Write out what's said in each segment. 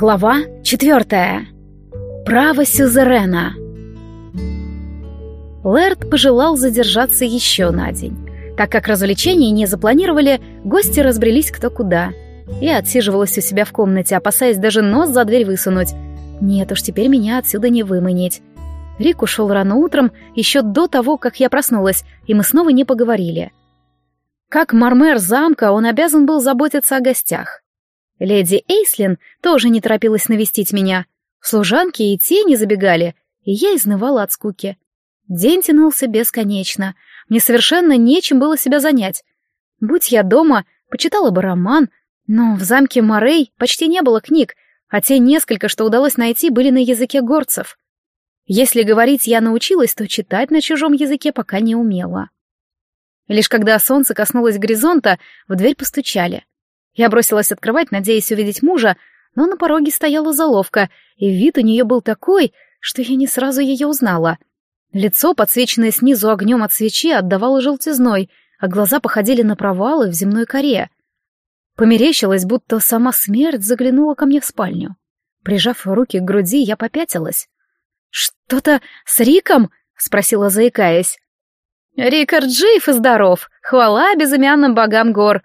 Глава четвертая. Право сюзерена. Лэрд пожелал задержаться еще на день. Так как развлечений не запланировали, гости разбрелись кто куда. Я отсиживалась у себя в комнате, опасаясь даже нос за дверь высунуть. Нет уж, теперь меня отсюда не выманить. Рик ушел рано утром, еще до того, как я проснулась, и мы снова не поговорили. Как мармер замка, он обязан был заботиться о гостях. Леди Эйслин тоже не торопилась навестить меня. Служанки и те не забегали, и я изнывала от скуки. День тянулся бесконечно. Мне совершенно нечем было себя занять. Будь я дома, почитала бы роман, но в замке Морей почти не было книг, а те несколько, что удалось найти, были на языке горцев. Если говорить я научилась, то читать на чужом языке пока не умела. Лишь когда солнце коснулось горизонта, в дверь постучали. Я бросилась открывать, надеясь увидеть мужа, но на пороге стояла заловка, и вид у нее был такой, что я не сразу ее узнала. Лицо, подсвеченное снизу огнем от свечи, отдавало желтизной, а глаза походили на провалы в земной коре. Померещилось, будто сама смерть заглянула ко мне в спальню. Прижав руки к груди, я попятилась. «Что-то с Риком?» — спросила, заикаясь. «Рикард жив и здоров, хвала безымянным богам гор»,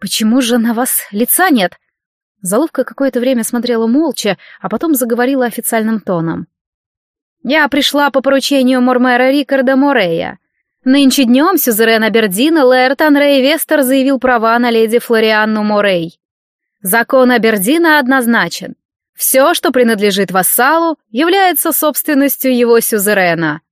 «Почему же на вас лица нет?» Заловка какое-то время смотрела молча, а потом заговорила официальным тоном. «Я пришла по поручению Мормера Рикарда Морея. Нынче днем сюзерен Абердина Лэрт Анрей Вестер заявил права на леди Флорианну Морей. Закон Абердина однозначен. Все, что принадлежит вассалу, является собственностью его сюзерена».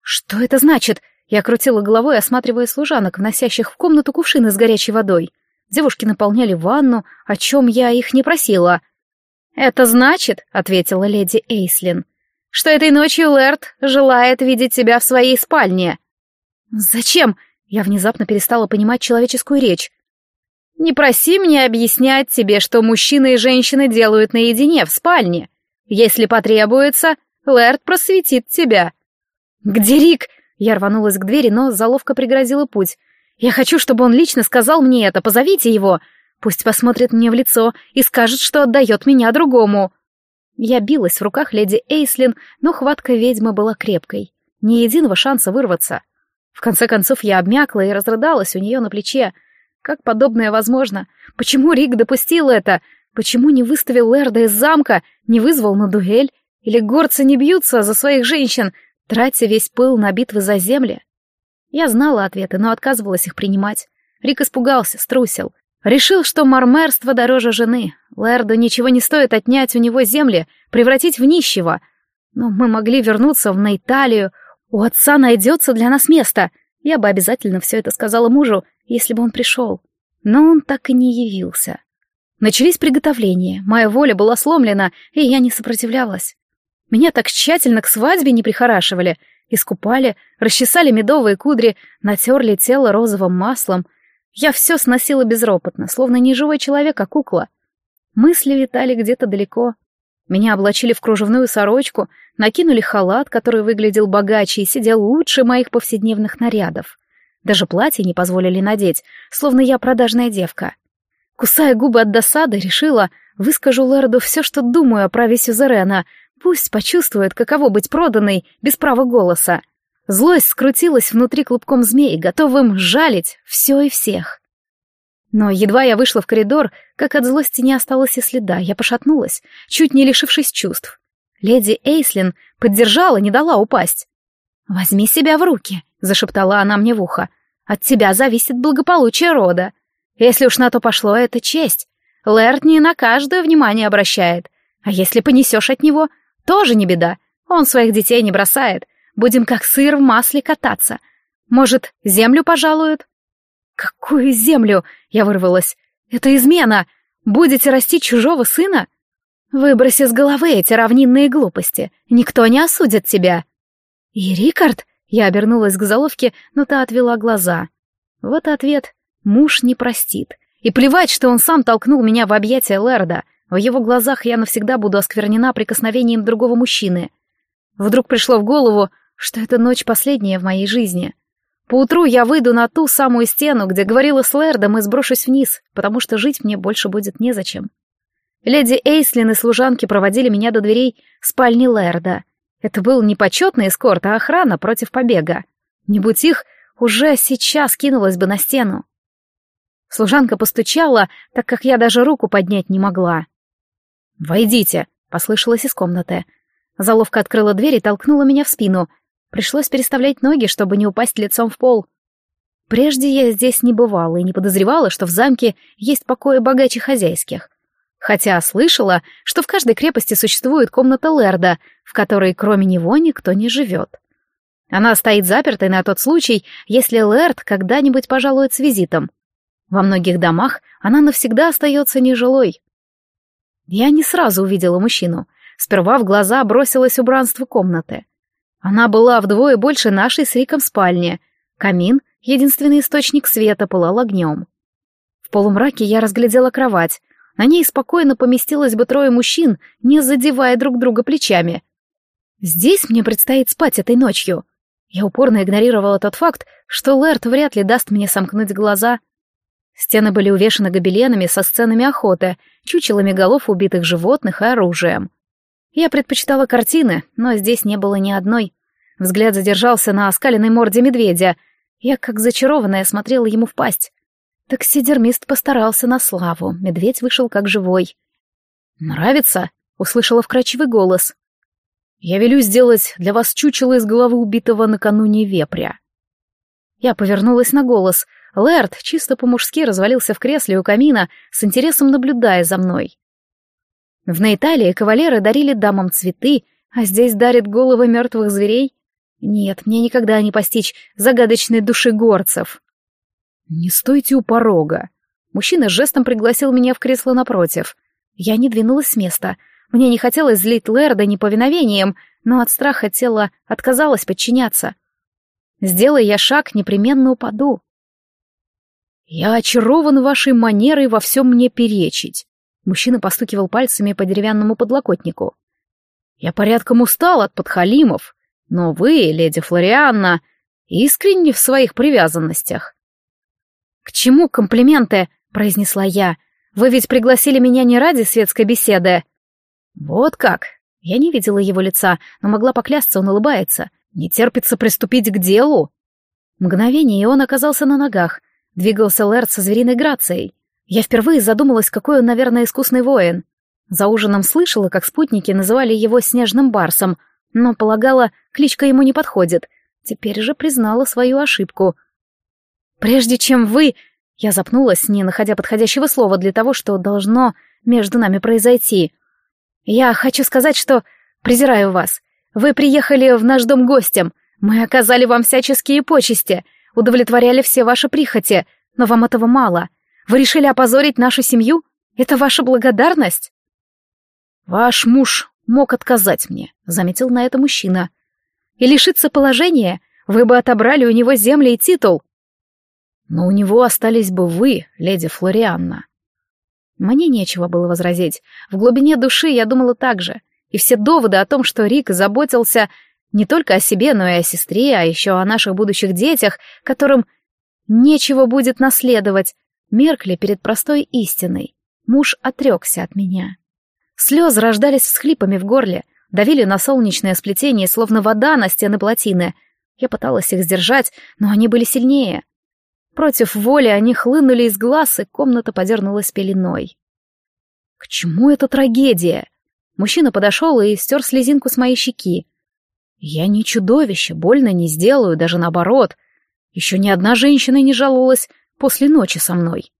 «Что это значит?» Я крутила головой, осматривая служанок, вносящих в комнату кувшины с горячей водой. Девушки наполняли ванну, о чем я их не просила. «Это значит», — ответила леди Эйслин, «что этой ночью Лэрд желает видеть тебя в своей спальне». «Зачем?» — я внезапно перестала понимать человеческую речь. «Не проси меня объяснять тебе, что мужчины и женщины делают наедине в спальне. Если потребуется, Лэрд просветит тебя». «Где Рик?» Я рванулась к двери, но заловка преградила путь. Я хочу, чтобы он лично сказал мне это, позовите его. Пусть посмотрит мне в лицо и скажет, что отдает меня другому. Я билась в руках леди Эйслин, но хватка ведьмы была крепкой. Ни единого шанса вырваться. В конце концов я обмякла и разрыдалась у нее на плече. Как подобное возможно? Почему Рик допустил это? Почему не выставил Лерда из замка, не вызвал на дуэль? Или горцы не бьются за своих женщин, тратя весь пыл на битвы за земли? Я знала ответы, но отказывалась их принимать. Рик испугался, струсил. Решил, что мармерство дороже жены. Лэрду ничего не стоит отнять у него земли, превратить в нищего. Но мы могли вернуться в Нейталию. У отца найдется для нас место. Я бы обязательно все это сказала мужу, если бы он пришел. Но он так и не явился. Начались приготовления, моя воля была сломлена, и я не сопротивлялась. Меня так тщательно к свадьбе не прихорашивали — Искупали, расчесали медовые кудри, натерли тело розовым маслом. Я все сносила безропотно, словно не живой человек, а кукла. Мысли витали где-то далеко. Меня облачили в кружевную сорочку, накинули халат, который выглядел богаче и сидел лучше моих повседневных нарядов. Даже платье не позволили надеть, словно я продажная девка. Кусая губы от досады, решила, выскажу Лэрду все, что думаю о праве Сюзерена, Пусть почувствует, каково быть проданной без права голоса. Злость скрутилась внутри клубком змей, готовым жалить все и всех. Но едва я вышла в коридор, как от злости не осталось и следа, я пошатнулась, чуть не лишившись чувств. Леди Эйслин поддержала, не дала упасть. «Возьми себя в руки», — зашептала она мне в ухо. «От тебя зависит благополучие рода. Если уж на то пошло, это честь. Лэрд не на каждое внимание обращает. А если понесешь от него, тоже не беда. Он своих детей не бросает. Будем как сыр в масле кататься. Может, землю пожалуют? Какую землю? Я вырвалась. Это измена. Будете растить чужого сына? Выбрось из головы эти равнинные глупости. Никто не осудит тебя. И Рикард? Я обернулась к заловке, но та отвела глаза. Вот ответ. Муж не простит. И плевать, что он сам толкнул меня в объятия Лерда. В его глазах я навсегда буду осквернена прикосновением другого мужчины. Вдруг пришло в голову, что эта ночь последняя в моей жизни. Поутру я выйду на ту самую стену, где говорила с Лэрдом, и сброшусь вниз, потому что жить мне больше будет незачем. Леди Эйслин и служанки проводили меня до дверей спальни Лэрда. Это был не почетный эскорт, а охрана против побега. Не будь их, уже сейчас кинулась бы на стену. Служанка постучала, так как я даже руку поднять не могла. «Войдите», — послышалось из комнаты. Заловка открыла дверь и толкнула меня в спину. Пришлось переставлять ноги, чтобы не упасть лицом в пол. Прежде я здесь не бывала и не подозревала, что в замке есть покои богаче хозяйских. Хотя слышала, что в каждой крепости существует комната Лерда, в которой кроме него никто не живет. Она стоит запертой на тот случай, если Лэрд когда-нибудь пожалует с визитом. Во многих домах она навсегда остается нежилой. Я не сразу увидела мужчину. Сперва в глаза бросилось убранство комнаты. Она была вдвое больше нашей с Риком спальни. Камин, единственный источник света, пылал огнем. В полумраке я разглядела кровать. На ней спокойно поместилось бы трое мужчин, не задевая друг друга плечами. Здесь мне предстоит спать этой ночью. Я упорно игнорировала тот факт, что Лэрт вряд ли даст мне сомкнуть глаза. Стены были увешаны гобеленами со сценами охоты, чучелами голов убитых животных и оружием. Я предпочитала картины, но здесь не было ни одной. Взгляд задержался на оскаленной морде медведя. Я, как зачарованная, смотрела ему в пасть. Таксидермист постарался на славу, медведь вышел как живой. «Нравится?» — услышала вкрадчивый голос. Я велю сделать для вас чучело из головы убитого накануне вепря. Я повернулась на голос. Лэрд чисто по-мужски развалился в кресле у камина, с интересом наблюдая за мной. В Нейталии кавалеры дарили дамам цветы, а здесь дарят головы мертвых зверей. Нет, мне никогда не постичь загадочной души горцев. «Не стойте у порога!» Мужчина жестом пригласил меня в кресло напротив. Я не двинулась с места — мне не хотелось злить Лерда неповиновением, но от страха тело отказалось подчиняться. Сделай я шаг, непременно упаду. «Я очарован вашей манерой во всем мне перечить», — мужчина постукивал пальцами по деревянному подлокотнику. «Я порядком устал от подхалимов, но вы, леди Флорианна, искренни в своих привязанностях». «К чему комплименты?» — произнесла я. «Вы ведь пригласили меня не ради светской беседы». «Вот как!» Я не видела его лица, но могла поклясться, он улыбается. «Не терпится приступить к делу!» Мгновение, и он оказался на ногах. Двигался Лэрд со звериной грацией. Я впервые задумалась, какой он, наверное, искусный воин. За ужином слышала, как спутники называли его «снежным барсом», но полагала, кличка ему не подходит. Теперь же признала свою ошибку. «Прежде чем вы...» Я запнулась, не находя подходящего слова для того, что должно между нами произойти. «Я хочу сказать, что презираю вас. Вы приехали в наш дом гостем. Мы оказали вам всяческие почести, удовлетворяли все ваши прихоти, но вам этого мало. Вы решили опозорить нашу семью? Это ваша благодарность?» «Ваш муж мог отказать мне», — заметил на это мужчина. «И лишиться положения? Вы бы отобрали у него земли и титул». «Но у него остались бы вы, леди Флорианна», мне нечего было возразить. В глубине души я думала так же. И все доводы о том, что Рик заботился не только о себе, но и о сестре, а еще о наших будущих детях, которым нечего будет наследовать, меркли перед простой истиной. Муж отрекся от меня. Слезы рождались всхлипами в горле, давили на солнечное сплетение, словно вода на стены плотины. Я пыталась их сдержать, но они были сильнее. Против воли они хлынули из глаз, и комната подернулась пеленой. К чему эта трагедия? Мужчина подошел и стер слезинку с моей щеки. Я не чудовище, больно не сделаю, даже наоборот. Еще ни одна женщина не жаловалась после ночи со мной.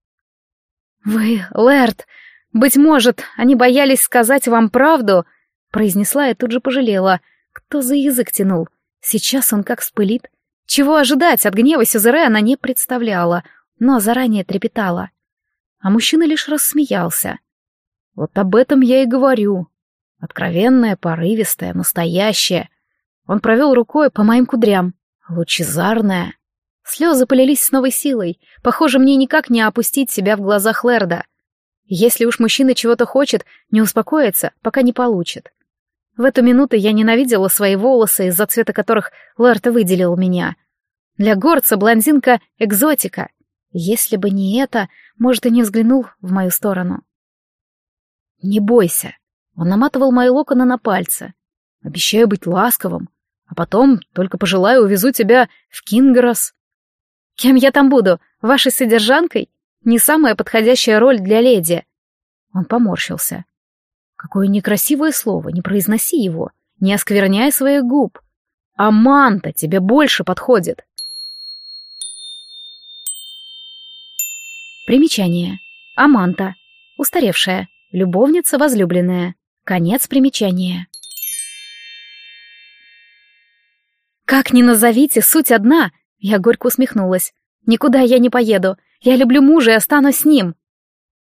«Вы, Лэрд, быть может, они боялись сказать вам правду?» произнесла и тут же пожалела. Кто за язык тянул? Сейчас он как вспылит. Чего ожидать от гнева Сюзере она не представляла, но заранее трепетала. А мужчина лишь рассмеялся. Вот об этом я и говорю. Откровенная, порывистая, настоящая. Он провел рукой по моим кудрям. Лучезарная. Слезы полились с новой силой. Похоже, мне никак не опустить себя в глазах Лерда. Если уж мужчина чего-то хочет, не успокоится, пока не получит. В эту минуту я ненавидела свои волосы, из-за цвета которых Лэрт выделил меня. Для горца блондинка — экзотика. Если бы не это, может, и не взглянул в мою сторону. Не бойся. Он наматывал мои локоны на пальцы. Обещаю быть ласковым. А потом только пожелаю увезу тебя в Кингрос. Кем я там буду? Вашей содержанкой? Не самая подходящая роль для леди. Он поморщился. Какое некрасивое слово, не произноси его, не оскверняй своих губ. Аманта тебе больше подходит. Примечание. Аманта. Устаревшая. Любовница возлюбленная. Конец примечания. «Как ни назовите, суть одна!» Я горько усмехнулась. «Никуда я не поеду. Я люблю мужа и останусь с ним».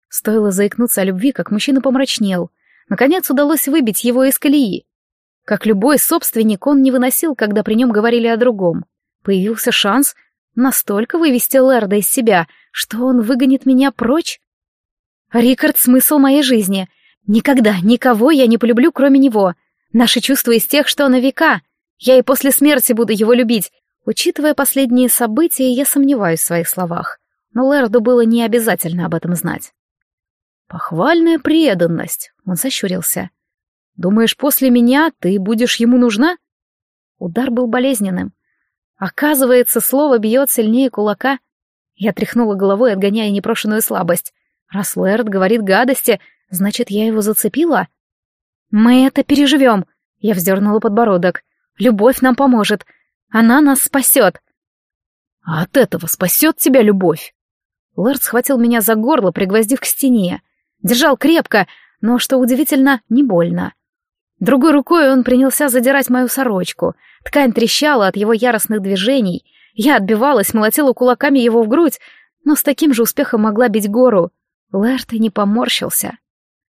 Стоило заикнуться о любви, как мужчина помрачнел. Наконец удалось выбить его из колеи. Как любой собственник, он не выносил, когда при нем говорили о другом. Появился шанс настолько вывести Лерда из себя, что он выгонит меня прочь. Рикард — смысл моей жизни. Никогда никого я не полюблю, кроме него. Наши чувства из тех, что на века. Я и после смерти буду его любить. Учитывая последние события, я сомневаюсь в своих словах. Но Лерду было не обязательно об этом знать. «Похвальная преданность», — он сощурился. «Думаешь, после меня ты будешь ему нужна?» Удар был болезненным. Оказывается, слово бьет сильнее кулака. Я тряхнула головой, отгоняя непрошенную слабость. Раз Лэрд говорит гадости, значит, я его зацепила? «Мы это переживем», — я вздернула подбородок. «Любовь нам поможет. Она нас спасет». «А от этого спасет тебя любовь?» Лэрд схватил меня за горло, пригвоздив к стене. Держал крепко, но, что удивительно, не больно. Другой рукой он принялся задирать мою сорочку. Ткань трещала от его яростных движений. Я отбивалась, молотила кулаками его в грудь, но с таким же успехом могла бить гору. Лэрт и не поморщился.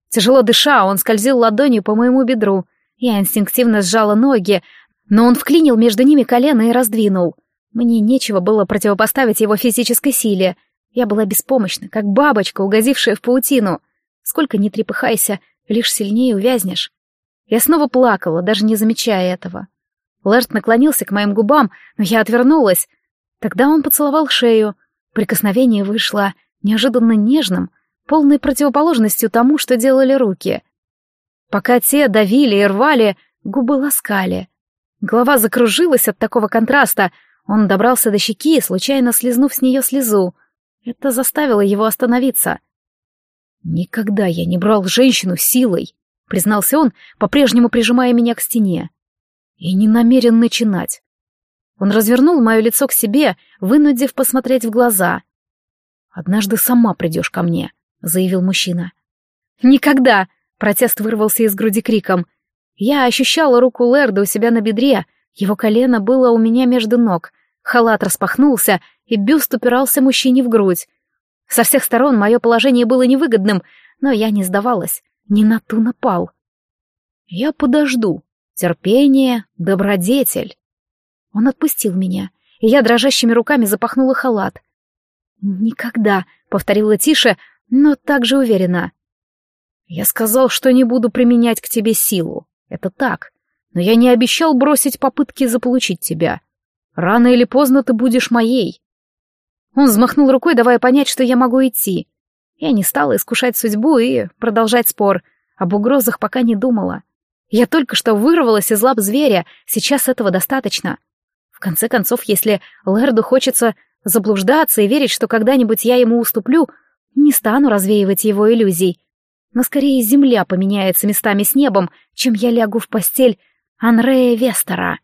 Тяжело дыша, он скользил ладонью по моему бедру. Я инстинктивно сжала ноги, но он вклинил между ними колено и раздвинул. Мне нечего было противопоставить его физической силе. Я была беспомощна, как бабочка, угодившая в паутину. Сколько ни трепыхайся, лишь сильнее увязнешь. Я снова плакала, даже не замечая этого. Лэрт наклонился к моим губам, но я отвернулась. Тогда он поцеловал шею. Прикосновение вышло неожиданно нежным, полной противоположностью тому, что делали руки. Пока те давили и рвали, губы ласкали. Голова закружилась от такого контраста. Он добрался до щеки, случайно слезнув с нее слезу. Это заставило его остановиться. «Никогда я не брал женщину силой», — признался он, по-прежнему прижимая меня к стене. «И не намерен начинать». Он развернул мое лицо к себе, вынудив посмотреть в глаза. «Однажды сама придешь ко мне», — заявил мужчина. «Никогда!» — протест вырвался из груди криком. Я ощущала руку Лерда у себя на бедре, его колено было у меня между ног, халат распахнулся, и бюст упирался мужчине в грудь. Со всех сторон мое положение было невыгодным, но я не сдавалась, не на ту напал. Я подожду. Терпение, добродетель. Он отпустил меня, и я дрожащими руками запахнула халат. «Никогда», — повторила тише, но также уверенно. «Я сказал, что не буду применять к тебе силу. Это так. Но я не обещал бросить попытки заполучить тебя. Рано или поздно ты будешь моей. Он взмахнул рукой, давая понять, что я могу идти. Я не стала искушать судьбу и продолжать спор. Об угрозах пока не думала. Я только что вырвалась из лап зверя, сейчас этого достаточно. В конце концов, если Лерду хочется заблуждаться и верить, что когда-нибудь я ему уступлю, не стану развеивать его иллюзий. Но скорее земля поменяется местами с небом, чем я лягу в постель Анрея Вестера.